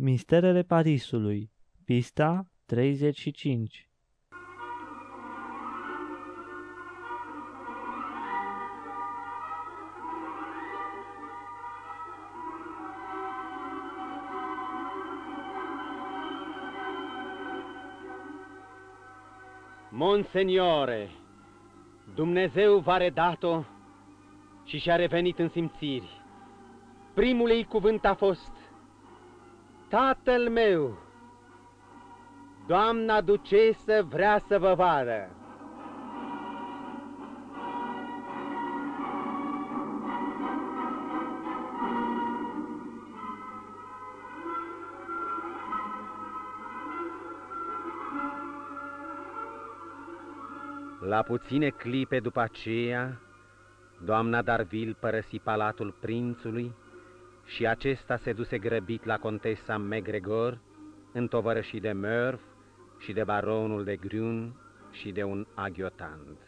Misterele Parisului Pista 35 Monseniore, Dumnezeu v-a redat-o și și-a revenit în simțiri. Primul ei cuvânt a fost, Tatăl meu, doamna ducesă vrea să vă vadă. La puține clipe după aceea, doamna Darville părăsi palatul prințului și acesta se duse grăbit la contesa MacGregor, întovărășit de Murph și de baronul de Grun și de un aghiotant.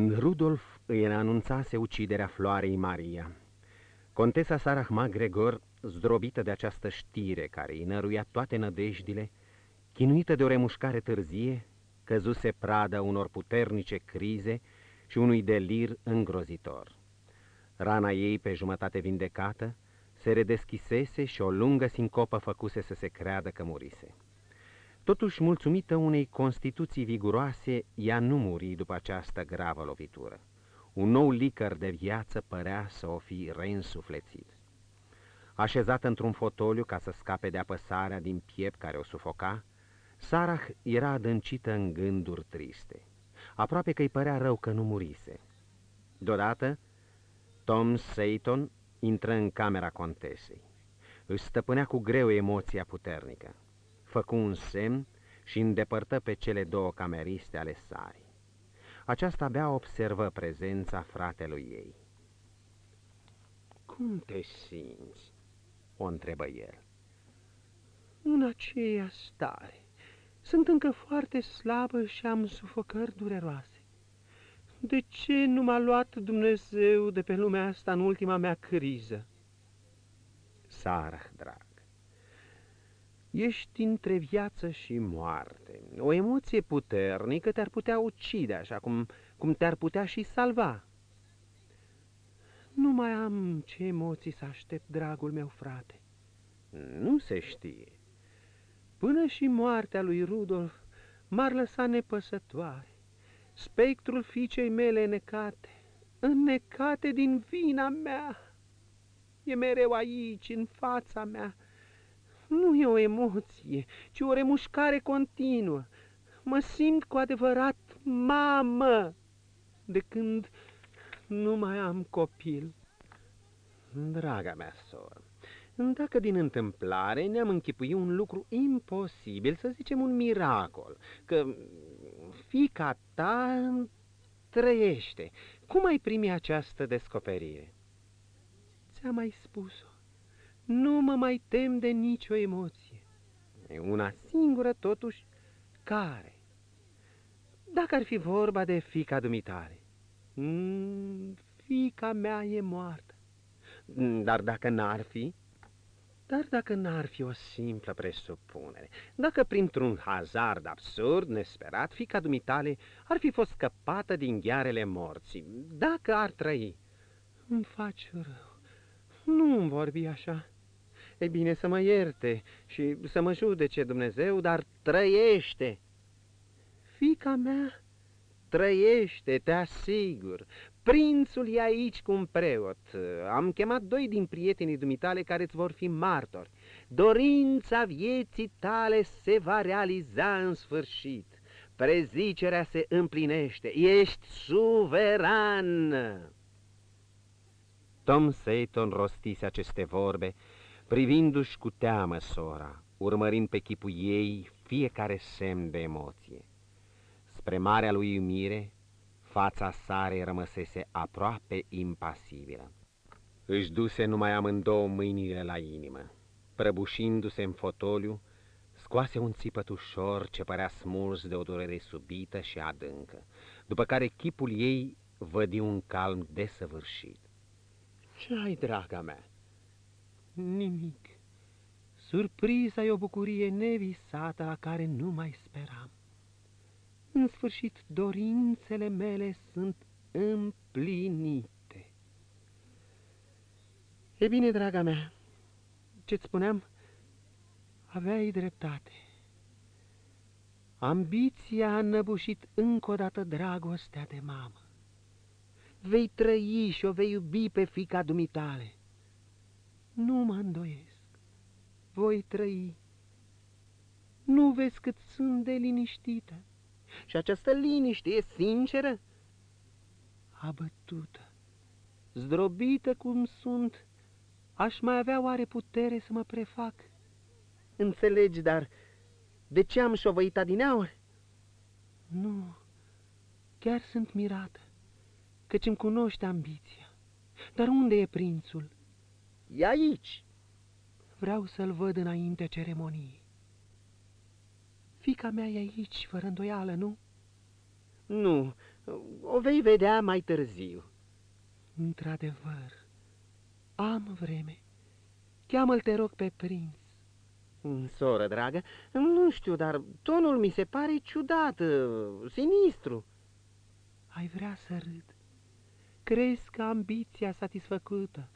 Când Rudolf îi anunțase uciderea Floarei Maria, contesa Sarah MacGregor, zdrobită de această știre care îi năruia toate nădejdile, chinuită de o remușcare târzie, căzuse prada unor puternice crize și unui delir îngrozitor. Rana ei, pe jumătate vindecată, se redeschisese și o lungă sincopă făcuse să se creadă că murise. Totuși, mulțumită unei constituții viguroase, ea nu muri după această gravă lovitură. Un nou licăr de viață părea să o fi reînsuflețit. Așezată într-un fotoliu ca să scape de apăsarea din piept care o sufoca, Sarah era adâncită în gânduri triste. Aproape că îi părea rău că nu murise. Deodată, Tom Seyton intră în camera contesei. Își stăpânea cu greu emoția puternică făcu un semn și îndepărtă pe cele două cameriste ale sarii. Aceasta abia observă prezența fratelui ei. Cum te simți?" o întrebă el. În aceea stare. Sunt încă foarte slabă și am sufocări dureroase. De ce nu m-a luat Dumnezeu de pe lumea asta în ultima mea criză? Sarah, drag, Ești între viață și moarte. O emoție puternică te-ar putea ucide, așa cum, cum te-ar putea și salva. Nu mai am ce emoții să aștept, dragul meu frate. Nu se știe. Până și moartea lui Rudolf m-ar lăsa nepăsătoare. Spectrul fiicei mele necate, înnecate din vina mea, e mereu aici, în fața mea, nu e o emoție, ci o remușcare continuă. Mă simt cu adevărat mamă de când nu mai am copil. Draga mea soră, dacă din întâmplare ne-am închipuit un lucru imposibil, să zicem un miracol, că fica ta trăiește, cum ai primi această descoperire? Ți-am mai spus-o. Nu mă mai tem de nicio emoție. E una singură, totuși, care? Dacă ar fi vorba de fica dumitare. Mm, fica mea e moartă. Dar dacă n-ar fi? Dar dacă n-ar fi o simplă presupunere, dacă printr-un hazard absurd, nesperat, fica dumitale ar fi fost scăpată din ghearele morții, dacă ar trăi. Îmi faci rău. Nu-mi vorbi așa. E bine să mă ierte și să mă judece Dumnezeu, dar trăiește. Fica mea trăiește, te asigur. Prințul e aici cu un preot. Am chemat doi din prietenii dumitale care îți vor fi martori. Dorința vieții tale se va realiza în sfârșit. Prezicerea se împlinește. Ești suveran! Tom Seyton rostise aceste vorbe, privindu-și cu teamă sora, urmărind pe chipul ei fiecare semn de emoție. Spre marea lui umire, fața sare rămăsese aproape impasibilă. Își duse numai amândouă mâinile la inimă. Prăbușindu-se în fotoliu, scoase un țipăt ușor ce părea smuls de o durere subită și adâncă, după care chipul ei vădi un calm desăvârșit. Ce ai, draga mea? Nimic. Surpriza e o bucurie nevisată la care nu mai speram. În sfârșit, dorințele mele sunt împlinite. E bine, draga mea, ce-ți spuneam, aveai dreptate. Ambiția a înăbușit încă o dată dragostea de mamă. Vei trăi și o vei iubi pe fica dumitale. Nu mă îndoiesc. Voi trăi. Nu vezi cât sunt de liniștită. Și această liniște e sinceră? Abătută, zdrobită cum sunt, aș mai avea oare putere să mă prefac? Înțelegi, dar de ce am șovăit adineauri? Nu, chiar sunt mirată, căci îmi cunoște ambiția. Dar unde e prințul? E aici. Vreau să-l văd înainte ceremoniei. Fica mea e aici, fără îndoială, nu? Nu, o vei vedea mai târziu. Într-adevăr, am vreme. Cheamă-l, te rog, pe prinț. Soră dragă, nu știu, dar tonul mi se pare ciudat, sinistru. Ai vrea să râd. Crezi că ambiția satisfăcută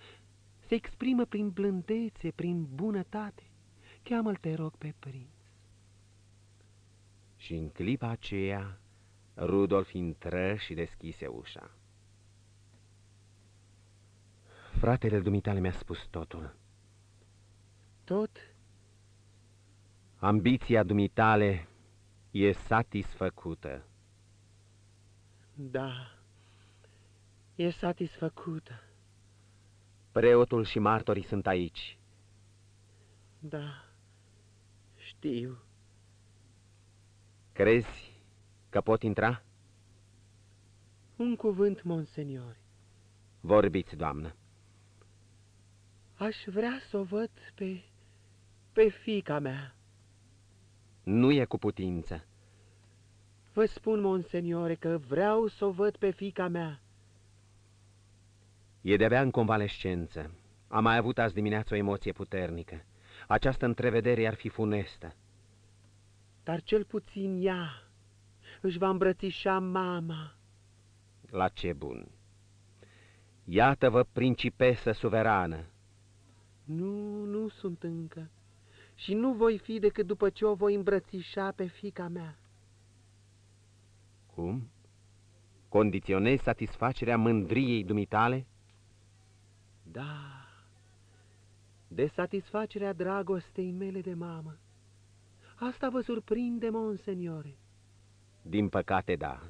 se exprimă prin blândețe, prin bunătate? Cheamă-l, te rog, pe prinț. Și în clipa aceea, Rudolf intră și deschise ușa. Fratele dumitale mi-a spus totul. Tot? Ambiția dumitale e satisfăcută. Da, e satisfăcută. Preotul și martorii sunt aici. Da, știu. Crezi că pot intra? Un cuvânt, monseniori. Vorbiți, doamnă. Aș vrea să o văd pe... pe fica mea. Nu e cu putință. Vă spun, monseniore, că vreau să o văd pe fica mea. E de-abia în convalescență. Am mai avut azi dimineață o emoție puternică. Această întrevedere ar fi funestă. Dar cel puțin ea își va îmbrățișa mama. La ce bun! Iată-vă principesă suverană. Nu, nu sunt încă. Și nu voi fi decât după ce o voi îmbrățișa pe fica mea. Cum? Condiționezi satisfacerea mândriei dumitale? Da, de satisfacerea dragostei mele de mamă. Asta vă surprinde, monseniore. Din păcate, da.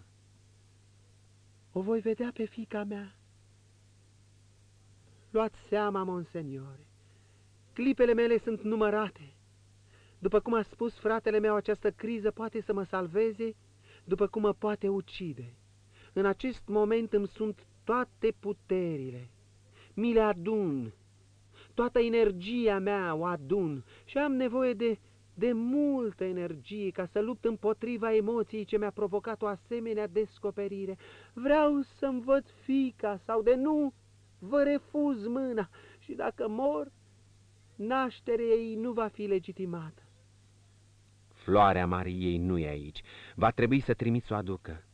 O voi vedea pe fica mea. Luați seama, monseniore. Clipele mele sunt numărate. După cum a spus fratele meu, această criză poate să mă salveze, după cum mă poate ucide. În acest moment îmi sunt toate puterile. Mi le adun. Toată energia mea o adun și am nevoie de de multă energie ca să lupt împotriva emoției ce mi-a provocat o asemenea descoperire. Vreau să-mi văd fica sau de nu, vă refuz mâna și dacă mor, nașterea ei nu va fi legitimată. Floarea Mariei nu e aici. Va trebui să trimiți o aducă.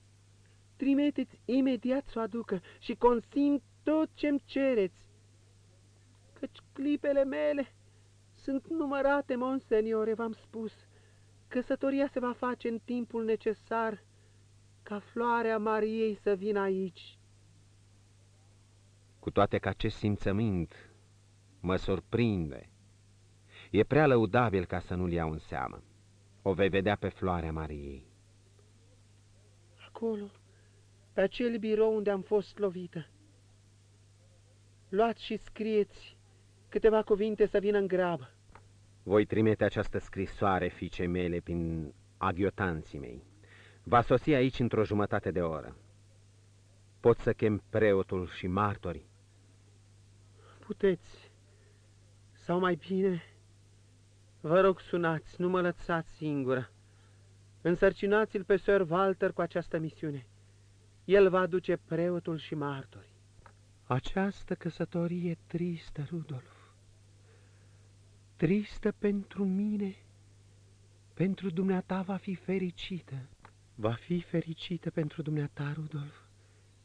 Trimiteți imediat să o aducă și consimt tot ce-mi cereți, căci clipele mele Sunt numărate, monseniore, v-am spus. Căsătoria se va face în timpul necesar ca floarea Mariei să vină aici. Cu toate că acest simțământ mă surprinde, e prea lăudabil ca să nu-l iau în seamă. O vei vedea pe floarea Mariei. Acolo, pe acel birou unde am fost lovită. Luați și scrieți câteva cuvinte să vină în grabă. Voi trimite această scrisoare fiicei mele prin aghiotanții mei. Va sosi aici într-o jumătate de oră. Pot să chem preotul și martorii? Puteți. Sau mai bine, vă rog sunați, nu mă lăsați singură. Însărcinați-l pe Sir Walter cu această misiune. El va aduce preotul și martorii. Această căsătorie tristă, Rudolf, tristă pentru mine, pentru dumneata va fi fericită. Va fi fericită pentru dumneata, Rudolf,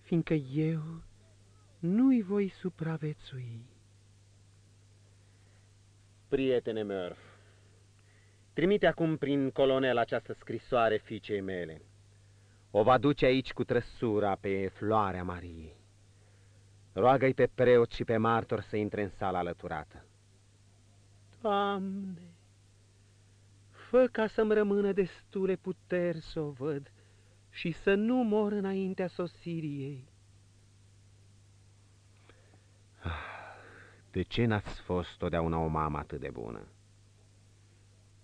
fiindcă eu nu-i voi supraviețui. Prietene Murph, trimite acum prin colonel această scrisoare fiicei mele. O va duce aici cu trăsura pe floarea Mariei. Roagă-i pe preot și pe martor să intre în sala alăturată. Doamne, fă ca să-mi rămână destule puteri să o văd și să nu mor înaintea sosirii ei. De ce n-ați fost totdeauna o mamă atât de bună?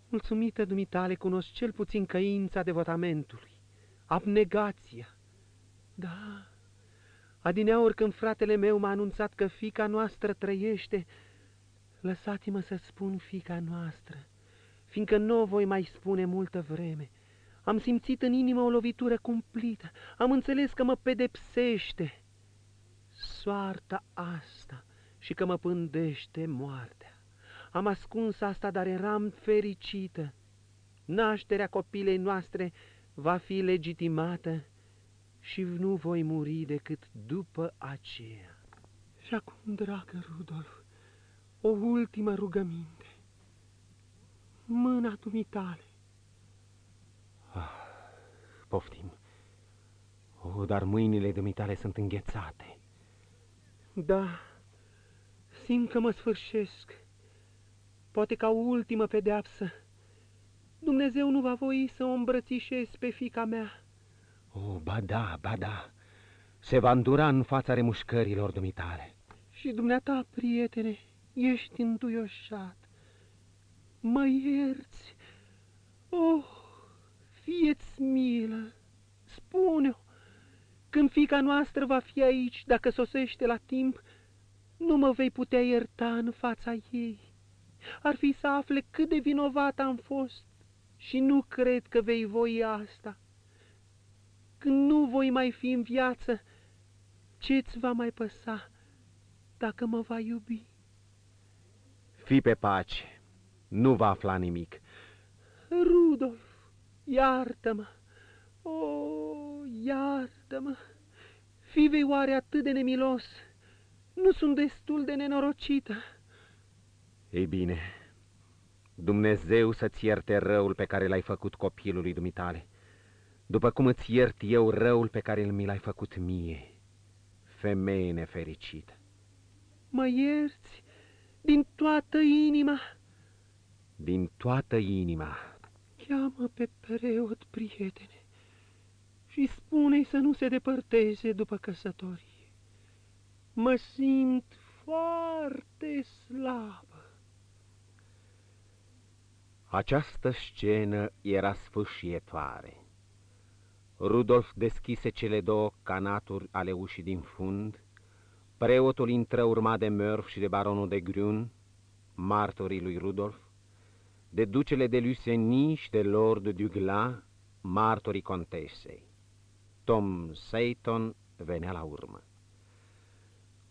Mulțumită dumitale, cunosc cel puțin căința devotamentului, abnegația. Da, adineauri când fratele meu m-a anunțat că fica noastră trăiește, lăsați-mă să spun fica noastră, fiindcă nu o voi mai spune multă vreme. Am simțit în inimă o lovitură cumplită, am înțeles că mă pedepsește soarta asta și că mă pândește moartea. Am ascuns asta, dar eram fericită. Nașterea copilei noastre va fi legitimată și nu voi muri decât după aceea. Și acum, dragă Rudolf, o ultimă rugăminte. Mâna dumitale. Ah, poftim. Oh, dar mâinile dumitale sunt înghețate. Da, simt că mă sfârșesc. Poate ca ultimă pedeapsă. Dumnezeu nu va voi să o îmbrățișez pe fica mea. Oh, ba da, ba da, se va îndura în fața remușcărilor dumitale. Și dumneata, prietene, ești înduioșat. Mă ierți? Oh, fieți milă, spune-o, când fica noastră va fi aici, dacă sosește la timp, nu mă vei putea ierta în fața ei. Ar fi să afle cât de vinovat am fost și nu cred că vei voi asta. Când nu voi mai fi în viață, ce-ți va mai păsa dacă mă va iubi? Fii pe pace, nu va afla nimic. Rudolf, iartă-mă, o, iartă-mă, fii vei oare atât de nemilos? Nu sunt destul de nenorocită. Ei bine, Dumnezeu să-ți ierte răul pe care l-ai făcut copilului dumitale, după cum îți iert eu răul pe care mi l-ai făcut mie, femeie nefericită. Mă ierți din toată inima? Din toată inima. Cheamă pe preot, prietene, și spune-i să nu se depărteze după căsătorie. Mă simt foarte slabă. Această scenă era sfâșietoare. Rudolf deschise cele două canaturi ale ușii din fund, preotul intră urmat de Murph și de baronul de Grun, martorii lui Rudolf, de ducele de Luceny și de Lord Dugla, martorii contesei. Tom Seyton venea la urmă.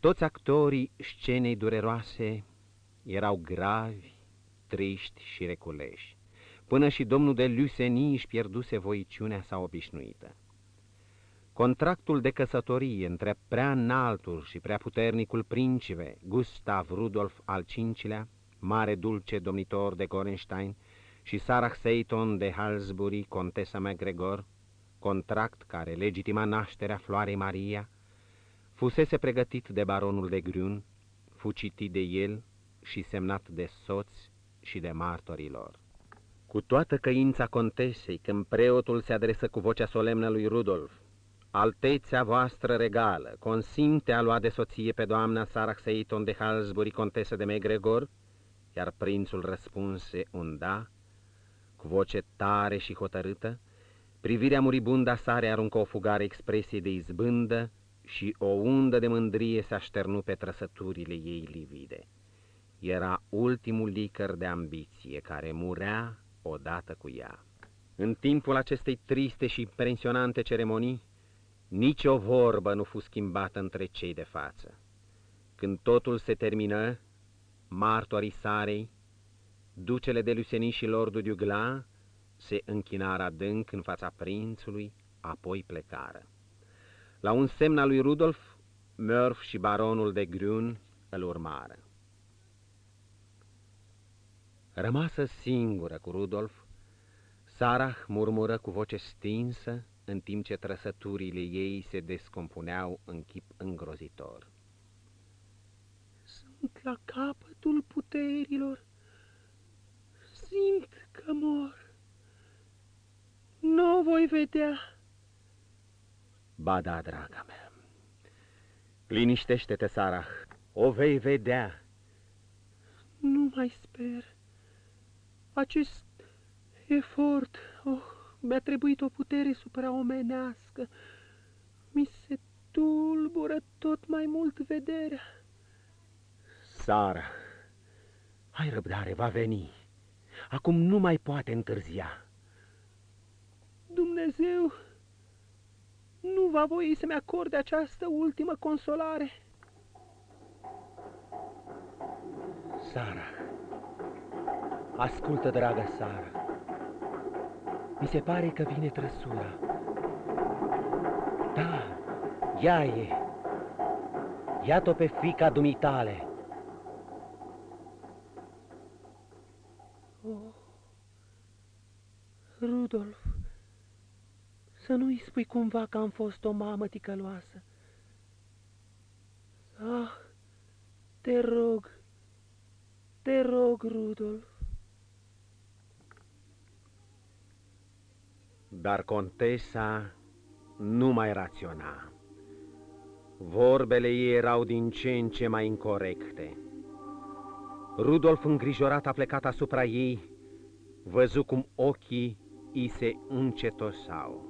Toți actorii scenei dureroase erau gravi, triști și reculeși, până și domnul de Luceny își pierduse voiciunea sa obișnuită. Contractul de căsătorie între prea înaltul și prea puternicul principe Gustav Rudolf al V-lea mare dulce domnitor de Gorenstein, și Sarah Seyton de Halsbury, contesa MacGregor, contract care legitima nașterea Floarei Maria, fusese pregătit de baronul de Grun, fu citit de el și semnat de soți și de martorilor. Cu toată căința contesei, când preotul se adresă cu vocea solemnă lui Rudolf, Altețea voastră regală, consimte a lua de soție pe doamna Sarah Seyton de Halsbury, contesă de Megregor, iar prințul răspunse un da, cu voce tare și hotărâtă, privirea muribunda sare aruncă o fugare expresie de izbândă și o undă de mândrie se așternu pe trăsăturile ei livide. Era ultimul licăr de ambiție care murea odată cu ea. În timpul acestei triste și impresionante ceremonii, nici o vorbă nu fu schimbată între cei de față. Când totul se termină, martorii sarei, ducele de Luseni și lordul Dugla se închinară adânc în fața prințului, apoi plecară. La un semn al lui Rudolf, Murph și baronul de Grun îl urmară. Rămasă singură cu Rudolf, Sarah murmură cu voce stinsă, în timp ce trăsăturile ei se descompuneau în chip îngrozitor. Sunt la capătul puterilor, simt că mor, nu voi vedea. Ba da, draga mea, liniștește-te, Sarah, o vei vedea. Nu mai sper. Acest efort, oh, mi-a trebuit o putere supraomenească. Mi se tulbură tot mai mult vederea. Sara, ai răbdare, va veni. Acum nu mai poate întârzia. Dumnezeu nu va voi să-mi acorde această ultimă consolare. Sara, ascultă, dragă Sara. Mi se pare că vine trăsura. Da, ea e. Iată-o pe fica dumitale. Oh, Rudolf, să nu-i spui cumva că am fost o mamă ticăloasă. Ah, te rog, te rog, Rudolf. Dar contesa nu mai raționa. Vorbele ei erau din ce în ce mai incorrecte. Rudolf, îngrijorat, a plecat asupra ei, văzu cum ochii îi se încetosau.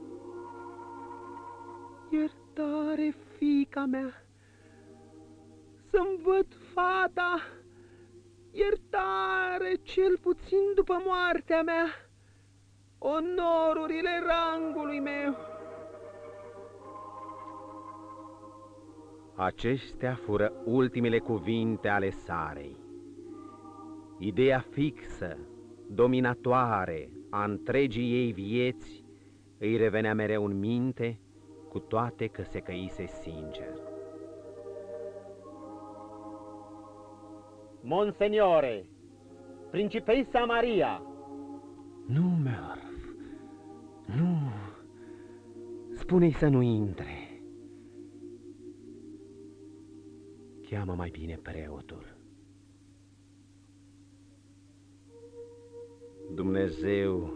Iertare, fica mea, să-mi văd fata, iertare, cel puțin după moartea mea onorurile rangului meu. Acestea fură ultimele cuvinte ale Sarei. Ideea fixă, dominatoare a întregii ei vieți îi revenea mereu în minte, cu toate că se căise sincer. Monseniore, principesa Maria! Nu, Meur, nu, spune-i să nu intre. Cheamă mai bine preotul. Dumnezeu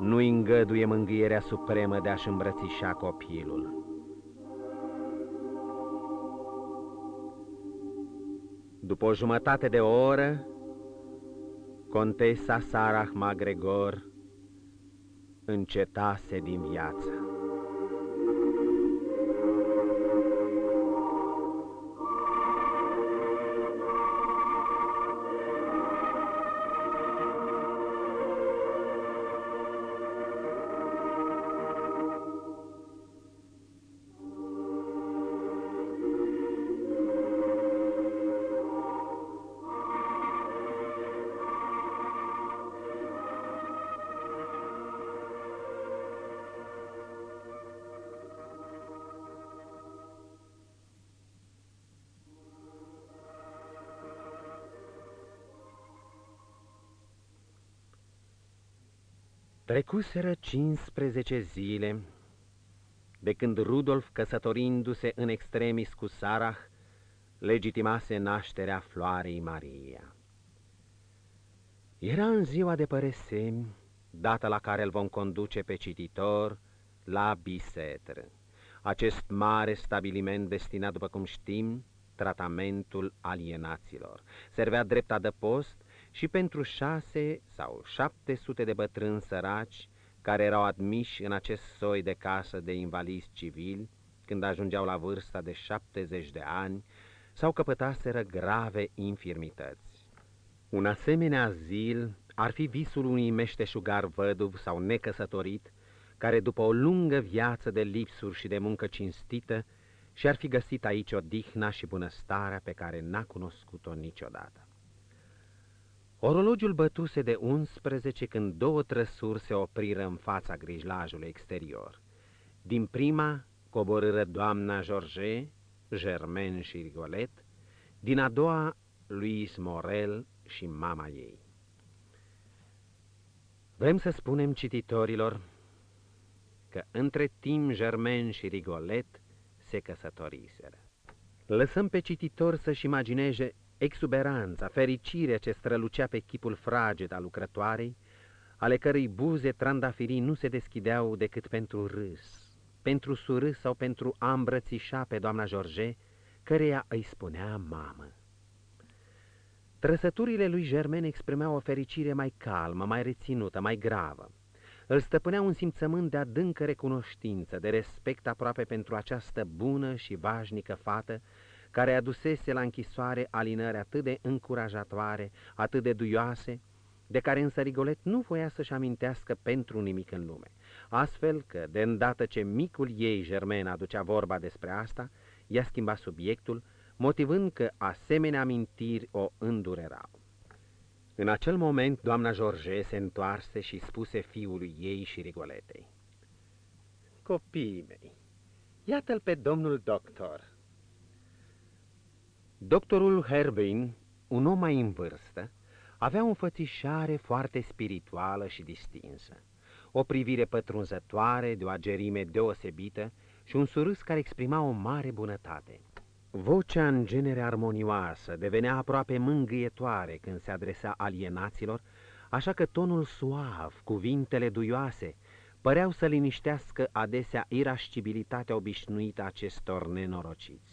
nu îngăduie mângâierea supremă de a-și îmbrățișa copilul. După o jumătate de oră, contesa Sarah Magregor încetase din viață. Trecuseră 15 zile de când Rudolf, căsătorindu-se în extremis cu Sarah, legitimase nașterea floarei Maria. Era în ziua de păresemi, data la care îl vom conduce pe cititor la Bisetr, acest mare stabiliment destinat, după cum știm, tratamentul alienaților. Servea drept adăpost și pentru șase sau șapte sute de bătrâni săraci care erau admiși în acest soi de casă de invalizi civili când ajungeau la vârsta de 70 de ani sau căpătaseră grave infirmități. Un asemenea zil ar fi visul unui meșteșugar văduv sau necăsătorit, care după o lungă viață de lipsuri și de muncă cinstită, și-ar fi găsit aici o dihna și bunăstarea pe care n-a cunoscut-o niciodată. Orologiul bătuse de 11 când două trăsuri se opriră în fața grijlajului exterior. Din prima coborâră doamna George, Germain și Rigolet, din a doua Louis Morel și mama ei. Vrem să spunem cititorilor că între timp Germain și Rigolet se căsătoriseră. Lăsăm pe cititor să-și imagineze exuberanța, fericirea ce strălucea pe chipul fraged al lucrătoarei, ale cărei buze trandafirii nu se deschideau decât pentru râs, pentru surâs sau pentru a îmbrățișa pe doamna George, căreia îi spunea mamă. Trăsăturile lui Germain exprimau o fericire mai calmă, mai reținută, mai gravă. Îl stăpânea un simțământ de adâncă recunoștință, de respect aproape pentru această bună și vașnică fată, care adusese la închisoare alinări atât de încurajatoare, atât de duioase, de care însă Rigolet nu voia să-și amintească pentru nimic în lume. Astfel că, de îndată ce micul ei, Germain, aducea vorba despre asta, ea schimba subiectul, motivând că asemenea amintiri o îndurerau. În acel moment, doamna George se întoarse și spuse fiului ei și Rigoletei. Copiii mei, iată-l pe domnul doctor. Doctorul Herbin, un om mai în vârstă, avea o înfățișare foarte spirituală și distinsă, o privire pătrunzătoare de o agerime deosebită și un surâs care exprima o mare bunătate. Vocea în genere armonioasă devenea aproape mângâietoare când se adresa alienaților, așa că tonul suav, cuvintele duioase, păreau să liniștească adesea irascibilitatea obișnuită acestor nenorociți.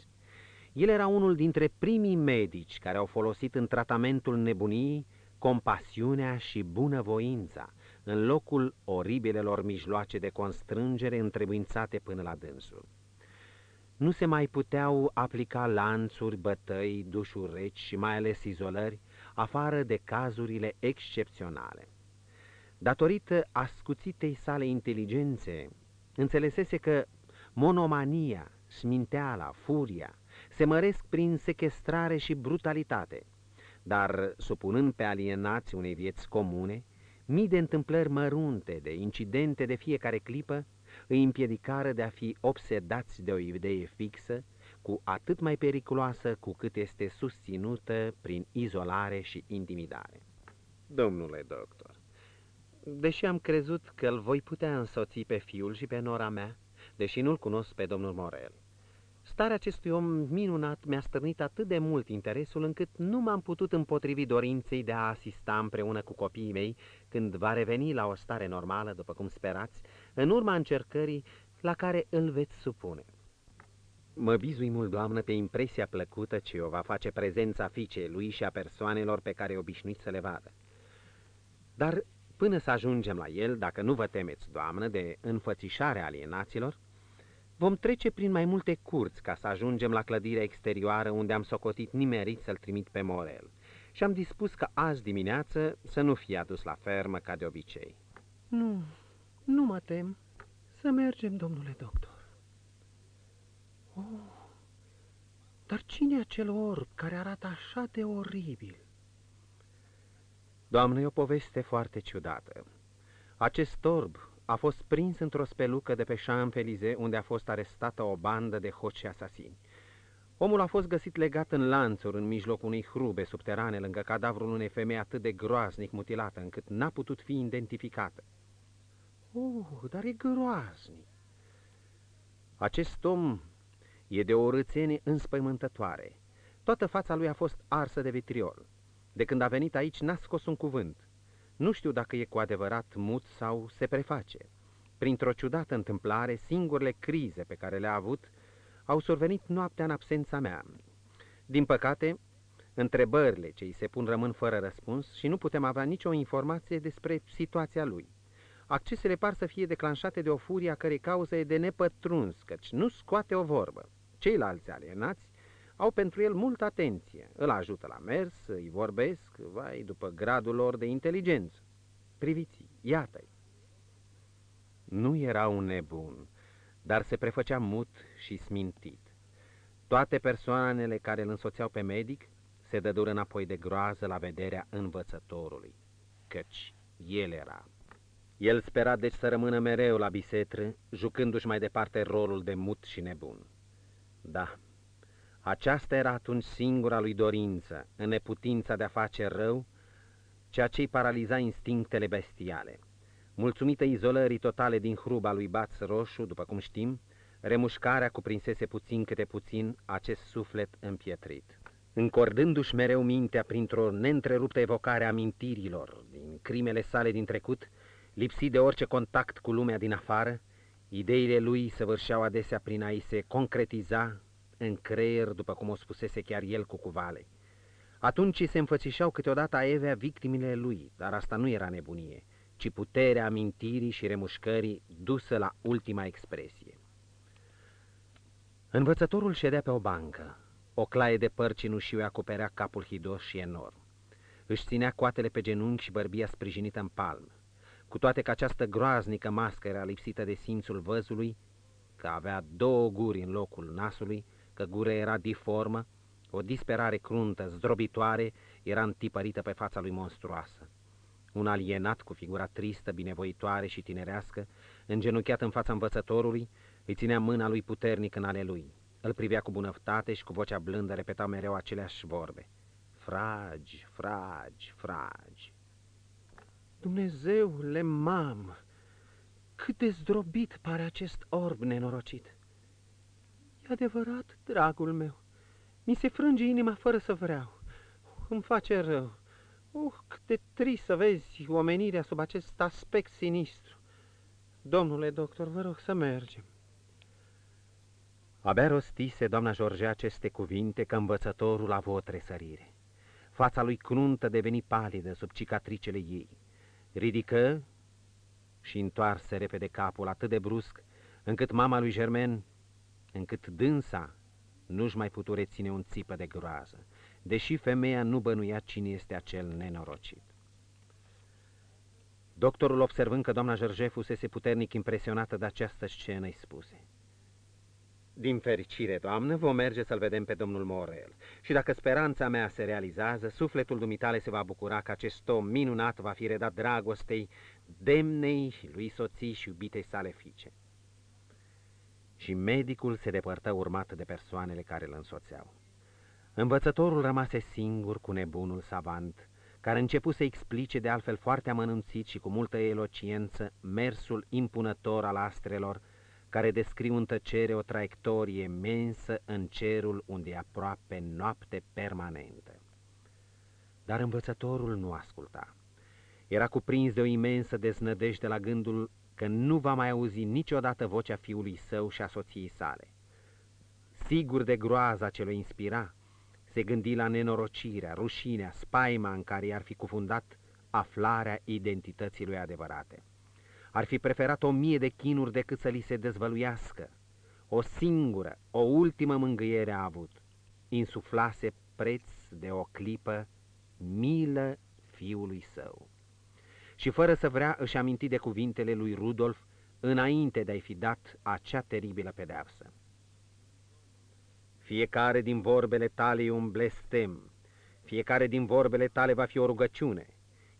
El era unul dintre primii medici care au folosit în tratamentul nebuniei compasiunea și bunăvoința, în locul oribilelor mijloace de constrângere întrebuințate până la dânsul. Nu se mai puteau aplica lanțuri, bătăi, dușuri reci și mai ales izolări, afară de cazurile excepționale. Datorită ascuțitei sale inteligențe, înțelesese că monomania, sminteala, furia, se măresc prin sequestrare și brutalitate, dar supunând pe alienați unei vieți comune, mii de întâmplări mărunte, de incidente de fiecare clipă, îi împiedicară de a fi obsedați de o idee fixă, cu atât mai periculoasă cu cât este susținută prin izolare și intimidare. Domnule doctor, deși am crezut că îl voi putea însoți pe fiul și pe nora mea, deși nu-l cunosc pe domnul Morel, Starea acestui om minunat mi-a stârnit atât de mult interesul încât nu m-am putut împotrivi dorinței de a asista împreună cu copiii mei când va reveni la o stare normală, după cum sperați, în urma încercării la care îl veți supune. Mă bizui mult, doamnă, pe impresia plăcută ce o va face prezența fiicei lui și a persoanelor pe care obișnuiți să le vadă. Dar până să ajungem la el, dacă nu vă temeți, doamnă, de înfățișarea alienaților, Vom trece prin mai multe curți ca să ajungem la clădirea exterioară unde am socotit nimerit să-l trimit pe Morel și am dispus că azi dimineață să nu fie adus la fermă ca de obicei. Nu, nu mă tem. Să mergem, domnule doctor. Oh, dar cine e acel orb care arată așa de oribil? Doamne, e o poveste foarte ciudată. Acest orb a fost prins într-o spelucă de pe Champs-Élysées, unde a fost arestată o bandă de hoci asasini. Omul a fost găsit legat în lanțuri în mijlocul unei hrube subterane lângă cadavrul unei femei atât de groaznic mutilată încât n-a putut fi identificată. Oh, dar e groaznic. Acest om e de o râțenie înspăimântătoare. Toată fața lui a fost arsă de vitriol. De când a venit aici n-a scos un cuvânt. Nu știu dacă e cu adevărat mut sau se preface. Printr-o ciudată întâmplare, singurele crize pe care le-a avut au survenit noaptea în absența mea. Din păcate, întrebările ce îi se pun rămân fără răspuns și nu putem avea nicio informație despre situația lui. Accesele par să fie declanșate de o furie a cărei cauză e de nepătruns, căci nu scoate o vorbă. Ceilalți alienați au pentru el multă atenție, îl ajută la mers, îi vorbesc, vai, după gradul lor de inteligență. Priviți, iată-i. Nu era un nebun, dar se prefăcea mut și smintit. Toate persoanele care îl însoțeau pe medic se dădură înapoi de groază la vederea învățătorului, căci el era. El spera deci să rămână mereu la bisetră, jucându-și mai departe rolul de mut și nebun. Da, aceasta era atunci singura lui dorință, în neputința de a face rău, ceea ce îi paraliza instinctele bestiale. Mulțumită izolării totale din hruba lui Baț Roșu, după cum știm, remușcarea cuprinsese puțin câte puțin acest suflet împietrit. Încordându-și mereu mintea printr-o neîntreruptă evocare a amintirilor din crimele sale din trecut, lipsit de orice contact cu lumea din afară, ideile lui săvârșeau adesea prin a-i se concretiza în creier, după cum o spusese chiar el cu cuvale. Atunci se înfățișau câteodată a Evea victimile lui, dar asta nu era nebunie, ci puterea amintirii și remușcării dusă la ultima expresie. Învățătorul ședea pe o bancă. O claie de păr cinușiu acoperea capul hidos și enorm. Își ținea coatele pe genunchi și bărbia sprijinită în palmă. Cu toate că această groaznică mască era lipsită de simțul văzului, că avea două guri în locul nasului, că gura era diformă, o disperare cruntă, zdrobitoare, era întipărită pe fața lui monstruoasă. Un alienat cu figura tristă, binevoitoare și tinerească, îngenunchiat în fața învățătorului, îi ținea mâna lui puternic în ale lui. Îl privea cu bunătate și cu vocea blândă repeta mereu aceleași vorbe. Fragi, fragi, fragi. Dumnezeule, mamă, cât de zdrobit pare acest orb nenorocit! E adevărat, dragul meu, mi se frânge inima fără să vreau. Îmi face rău. Uh, cât de trist să vezi omenirea sub acest aspect sinistru. Domnule doctor, vă rog să mergem. Abia rostise doamna George aceste cuvinte că învățătorul a avut o tresărire. Fața lui cruntă deveni palidă sub cicatricele ei. Ridică și întoarse repede capul atât de brusc, încât mama lui Germain, încât dânsa nu-și mai putu reține un țipă de groază, deși femeia nu bănuia cine este acel nenorocit. Doctorul, observând că doamna Gerge fusese puternic impresionată de această scenă, îi spuse Din fericire, doamnă, vom merge să-l vedem pe domnul Morel și dacă speranța mea se realizează, sufletul dumitale se va bucura că acest om minunat va fi redat dragostei demnei lui soții și iubitei sale fiice și medicul se depărtă urmat de persoanele care îl însoțeau. Învățătorul rămase singur cu nebunul savant, care începu să explice de altfel foarte amănunțit și cu multă elociență mersul impunător al astrelor, care descriu în tăcere o traiectorie mensă în cerul unde e aproape noapte permanentă. Dar învățătorul nu asculta. Era cuprins de o imensă deznădejde la gândul că nu va mai auzi niciodată vocea fiului său și a soției sale. Sigur de groaza ce l inspira, se gândi la nenorocirea, rușinea, spaima în care i-ar fi cufundat aflarea identității lui adevărate. Ar fi preferat o mie de chinuri decât să li se dezvăluiască. O singură, o ultimă mângâiere a avut. Insuflase preț de o clipă milă fiului său și fără să vrea își aminti de cuvintele lui Rudolf înainte de a-i fi dat acea teribilă pedeapsă. Fiecare din vorbele tale e un blestem, fiecare din vorbele tale va fi o rugăciune.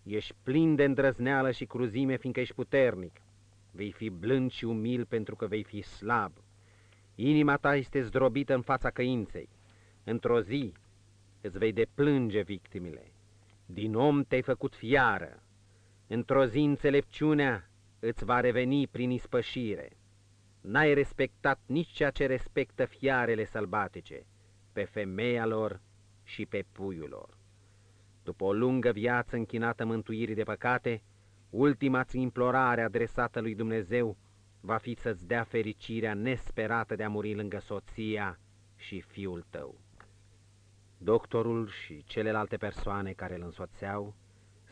Ești plin de îndrăzneală și cruzime, fiindcă ești puternic. Vei fi blând și umil pentru că vei fi slab. Inima ta este zdrobită în fața căinței. Într-o zi îți vei deplânge victimile. Din om te-ai făcut fiară, Într-o zi înțelepciunea îți va reveni prin ispășire. N-ai respectat nici ceea ce respectă fiarele sălbatice, pe femeia lor și pe puiul lor. După o lungă viață închinată mântuirii de păcate, ultima-ți implorare adresată lui Dumnezeu va fi să-ți dea fericirea nesperată de a muri lângă soția și fiul tău. Doctorul și celelalte persoane care îl însoțeau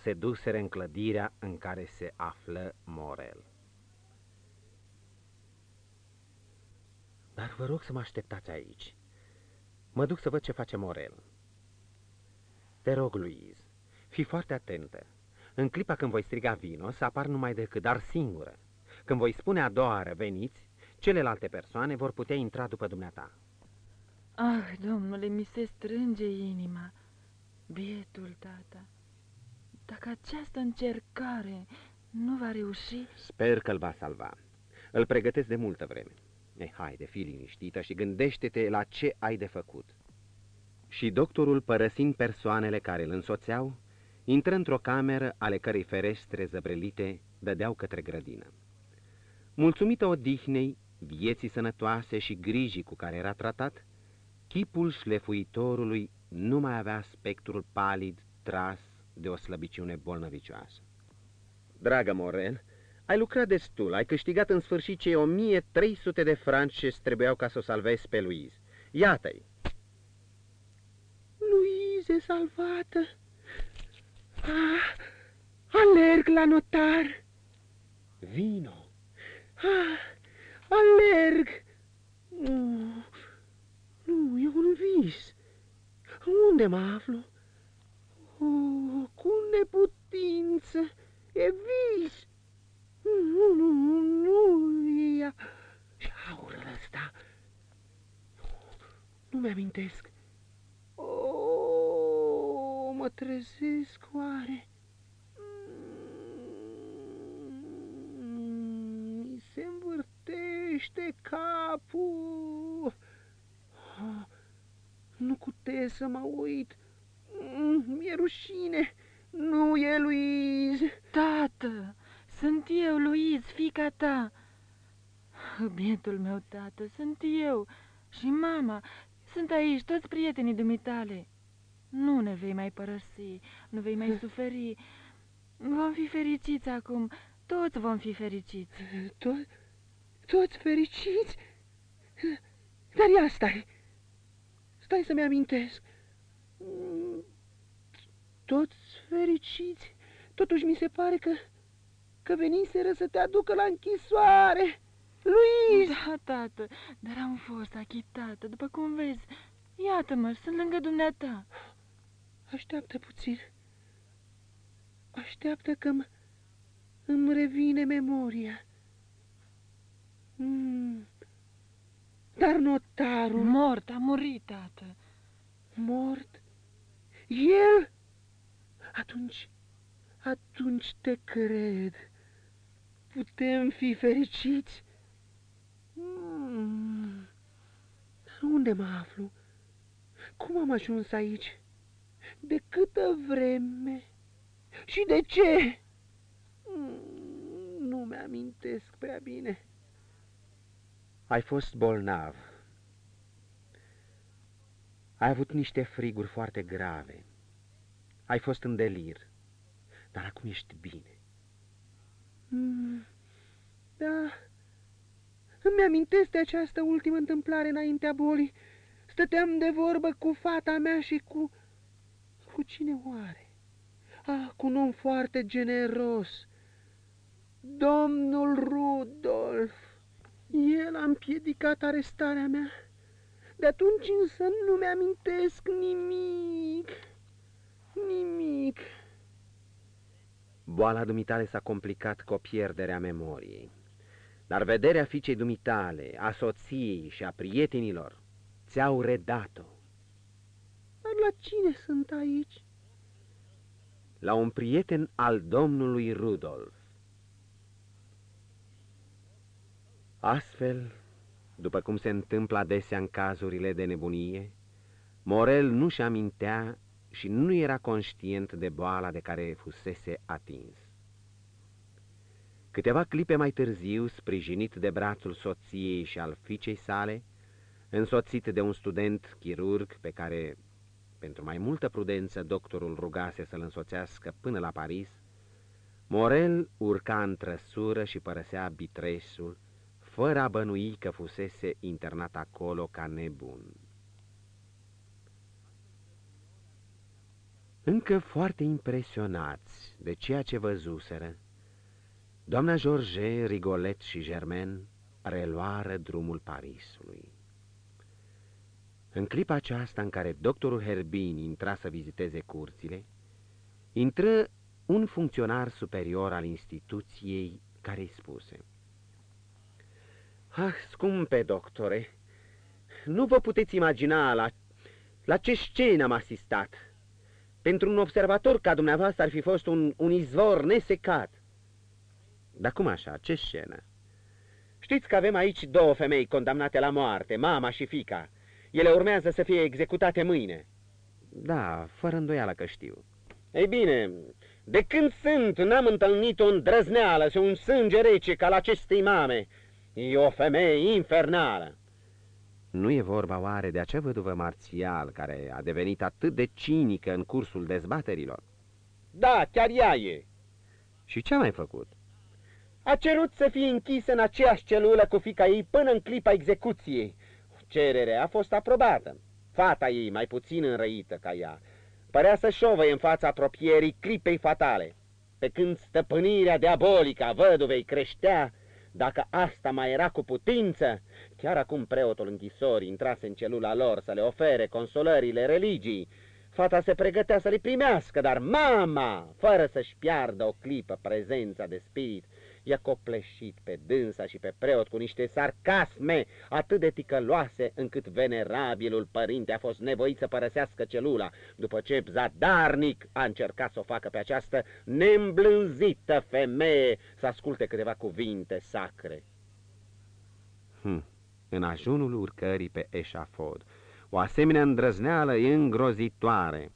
se duseră în clădirea în care se află Morel. Dar vă rog să mă așteptați aici. Mă duc să văd ce face Morel. Te rog, Louise, fii foarte atentă. În clipa când voi striga vino, să apar numai decât, dar singură. Când voi spune a doua oară, veniți, celelalte persoane vor putea intra după dumneata. Ah, domnule, mi se strânge inima. Bietul tata, dacă această încercare nu va reuși... Sper că îl va salva. Îl pregătesc de multă vreme. E, haide, fii liniștită și gândește-te la ce ai de făcut. Și doctorul, părăsind persoanele care îl însoțeau, intră într-o cameră ale cărei ferestre zăbrelite dădeau către grădină. Mulțumită odihnei, vieții sănătoase și grijii cu care era tratat, chipul șlefuitorului nu mai avea spectrul palid, tras de o slăbiciune bolnăvicioasă. Dragă Morel, ai lucrat destul, ai câștigat în sfârșit cei 1300 de franci ce trebuiau ca să o salvezi pe Louise. Iată-i! Louise e salvată! Ah, alerg la notar! Vino! Ah, alerg! Nu, nu, e un vis. Unde mă aflu? Oh, cu neputință! E vis! Nu, nu, nu, ea... Și aurul ăsta... Nu mi-amintesc. O, mă trezesc oare? Mi se învârtește capul. Nu cutez să mă uit. Mi-e rușine. Nu e Luiz. Tată! Sunt eu, Luiz, fica ta. Bietul meu, tată, sunt eu și mama. Sunt aici toți prietenii dumitale. Nu ne vei mai părăsi, nu vei mai suferi. Vom fi fericiți acum, toți vom fi fericiți. To- toți fericiți? Dar ia stai, stai să-mi amintesc. Toți fericiți? Totuși mi se pare că că veniseră să te aducă la închisoare. Luis! Da, tată, dar am fost achitată, după cum vezi. Iată-mă, sunt lângă dumneata. Așteaptă puțin. Așteaptă că îmi revine memoria. Mm. Dar notarul... Mort, a murit, tată. Mort? El? Atunci, atunci te cred putem fi fericiți? Hmm. Unde mă aflu? Cum am ajuns aici? De câtă vreme? Și de ce? Hmm. Nu mi-amintesc prea bine. Ai fost bolnav. Ai avut niște friguri foarte grave. Ai fost în delir, dar acum ești bine. Mm, da, îmi amintesc de această ultimă întâmplare înaintea bolii. Stăteam de vorbă cu fata mea și cu... Cu cine oare? Ah, cu un om foarte generos. Domnul Rudolf. El a împiedicat arestarea mea. De atunci însă nu mi-amintesc nimic. Nimic. Boala dumitale s-a complicat cu o pierdere a memoriei. Dar vederea fiicei dumitale, a soției și a prietenilor ți-au redat-o. Dar la cine sunt aici? La un prieten al domnului Rudolf. Astfel, după cum se întâmplă adesea în cazurile de nebunie, Morel nu-și amintea și nu era conștient de boala de care fusese atins. Câteva clipe mai târziu, sprijinit de brațul soției și al fiicei sale, însoțit de un student chirurg pe care, pentru mai multă prudență, doctorul rugase să-l însoțească până la Paris, Morel urca în trăsură și părăsea bitresul, fără a bănui că fusese internat acolo ca nebun. Încă foarte impresionați de ceea ce văzuseră, doamna George, Rigolet și Germain reluară drumul Parisului. În clipa aceasta în care doctorul Herbin intra să viziteze curțile, intră un funcționar superior al instituției care îi spuse Ah, scumpe doctore, nu vă puteți imagina la, la ce scenă am asistat. Pentru un observator ca dumneavoastră ar fi fost un, un izvor nesecat. Dar cum așa? Ce scenă? Știți că avem aici două femei condamnate la moarte, mama și fica. Ele urmează să fie executate mâine. Da, fără îndoială că știu. Ei bine, de când sunt, n-am întâlnit o îndrăzneală și un sânge rece ca la acestei mame. E o femeie infernală. Nu e vorba oare de acea văduvă marțial care a devenit atât de cinică în cursul dezbaterilor? Da, chiar ea e. Și ce a mai făcut? A cerut să fie închisă în aceeași celulă cu fica ei până în clipa execuției. Cererea a fost aprobată. Fata ei, mai puțin înrăită ca ea, părea să șovăie în fața apropierii clipei fatale. Pe când stăpânirea diabolică a văduvei creștea, dacă asta mai era cu putință, chiar acum preotul închisorii intrase în celula lor să le ofere consolările religii, fata se pregătea să le primească, dar mama, fără să-și piardă o clipă prezența de spirit, i-a copleșit pe dânsa și pe preot cu niște sarcasme atât de ticăloase încât venerabilul părinte a fost nevoit să părăsească celula, după ce zadarnic a încercat să o facă pe această neîmblânzită femeie să asculte câteva cuvinte sacre. Hm, în ajunul urcării pe eșafod, o asemenea îndrăzneală e îngrozitoare.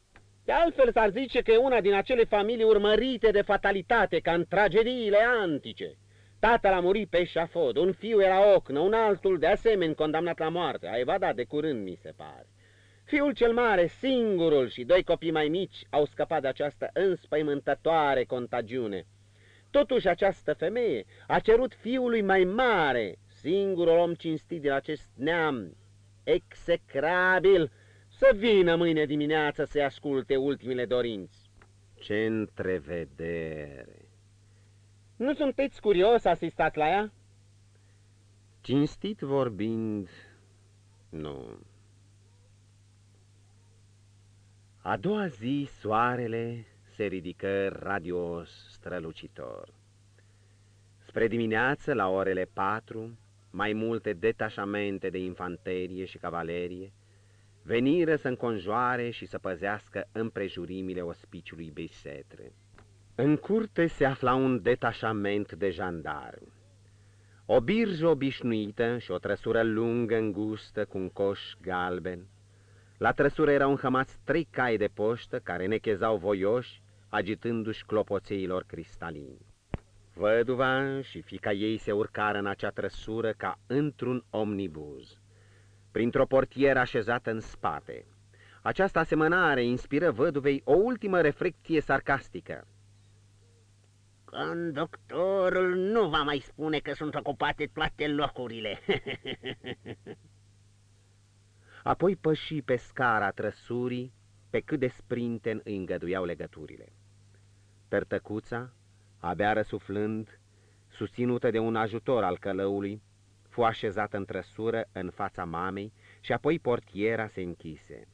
De altfel s-ar zice că e una din acele familii urmărite de fatalitate, ca în tragediile antice. Tatăl a murit pe șafod, un fiu era ocnă, un altul de asemenea condamnat la moarte, a evadat de curând, mi se pare. Fiul cel mare, singurul și doi copii mai mici au scăpat de această înspăimântătoare contagiune. Totuși această femeie a cerut fiului mai mare, singurul om cinstit din acest neam, execrabil, să vină mâine dimineață să-i asculte ultimile dorinți. Ce întrevedere! Nu sunteți curios asistat la ea? Cinstit vorbind, nu. A doua zi, soarele se ridică radios strălucitor. Spre dimineață, la orele patru, mai multe detașamente de infanterie și cavalerie veniră să înconjoare și să păzească împrejurimile ospiciului Bisetre. În curte se afla un detașament de jandarmi. O birjă obișnuită și o trăsură lungă, îngustă, cu un coș galben. La trăsură erau înhămați trei cai de poștă care nechezau voioși, agitându-și clopoțeilor cristalini. Văduva și fica ei se urcară în acea trăsură ca într-un omnibuz printr-o portieră așezată în spate. Această asemănare inspiră văduvei o ultimă reflecție sarcastică. Conductorul nu va mai spune că sunt ocupate toate locurile. Apoi păși pe scara trăsurii, pe cât de sprinten îi îngăduiau legăturile. Tărtăcuța, abia răsuflând, susținută de un ajutor al călăului, fu așezată în trăsură în fața mamei și apoi portiera se închise.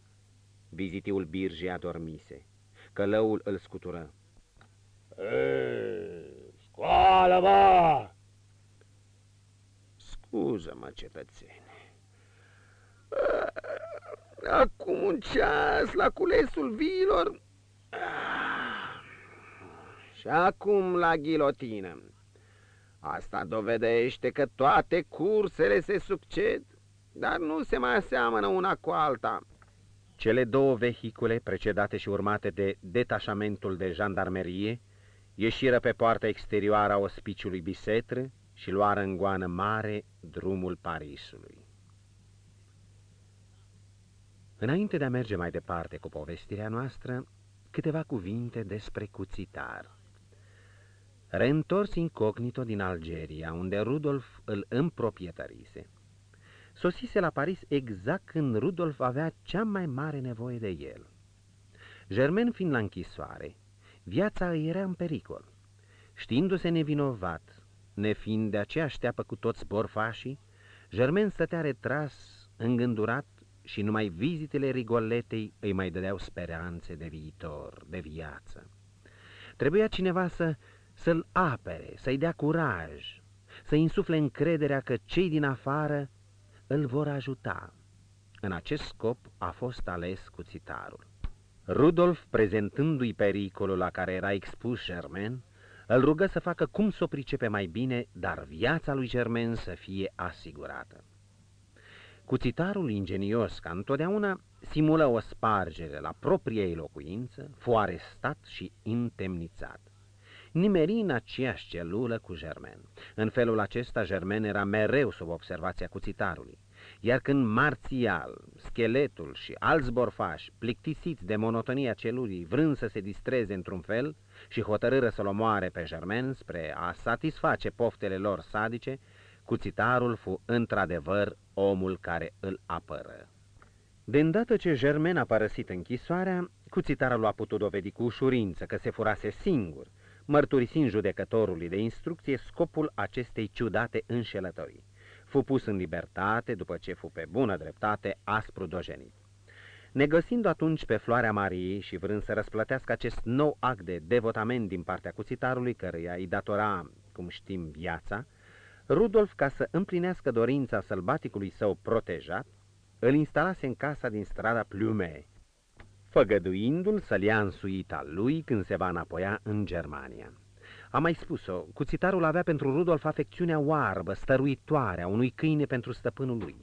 Vizitiul birjei adormise. Călăul îl scutură. Scoală-mă! Scuză-mă, cetățene. Acum un ceas la culesul viilor și acum la ghilotină. Asta dovedește că toate cursele se succed, dar nu se mai aseamănă una cu alta. Cele două vehicule, precedate și urmate de detașamentul de jandarmerie, ieșiră pe poarta exterioară a ospiciului Bisetr și luară în goană mare drumul Parisului. Înainte de a merge mai departe cu povestirea noastră, câteva cuvinte despre cuțitar. Reîntors incognito din Algeria, unde Rudolf îl împroprietărise, sosise la Paris exact când Rudolf avea cea mai mare nevoie de el. Germain fiind la închisoare, viața îi era în pericol. Știindu-se nevinovat, nefiind de aceeași șteapă cu toți borfașii, Germain stătea retras, îngândurat și numai vizitele rigoletei îi mai dădeau speranțe de viitor, de viață. Trebuia cineva să, să-l apere, să-i dea curaj, să-i insufle încrederea că cei din afară îl vor ajuta. În acest scop a fost ales cuțitarul. Rudolf, prezentându-i pericolul la care era expus Germain, îl rugă să facă cum să o pricepe mai bine, dar viața lui Germain să fie asigurată. Cuțitarul ingenios, ca întotdeauna, simulă o spargere la propria ei locuință, fu arestat și intemnițat. Nimeri în aceeași celulă cu Germain. În felul acesta, Germain era mereu sub observația cuțitarului. Iar când Marțial, scheletul și alți borfași, plictisiți de monotonia celulii, vrând să se distreze într-un fel și hotărâră să-l omoare pe Germain spre a satisface poftele lor sadice, cuțitarul fu într-adevăr omul care îl apără. De îndată ce Germain a părăsit închisoarea, cuțitarul a putut dovedi cu ușurință că se furase singur, mărturisind judecătorului de instrucție scopul acestei ciudate înșelătorii fu pus în libertate după ce fu pe bună dreptate aspru dojenit. Negăsind atunci pe floarea Mariei și vrând să răsplătească acest nou act de devotament din partea cuțitarului, căruia îi datora, cum știm, viața, Rudolf, ca să împlinească dorința sălbaticului său protejat, îl instalase în casa din strada Plume, făgăduindu-l să-l ia în suita lui când se va înapoia în Germania. Am mai spus-o, cuțitarul avea pentru Rudolf afecțiunea oarbă, stăruitoare a unui câine pentru stăpânul lui.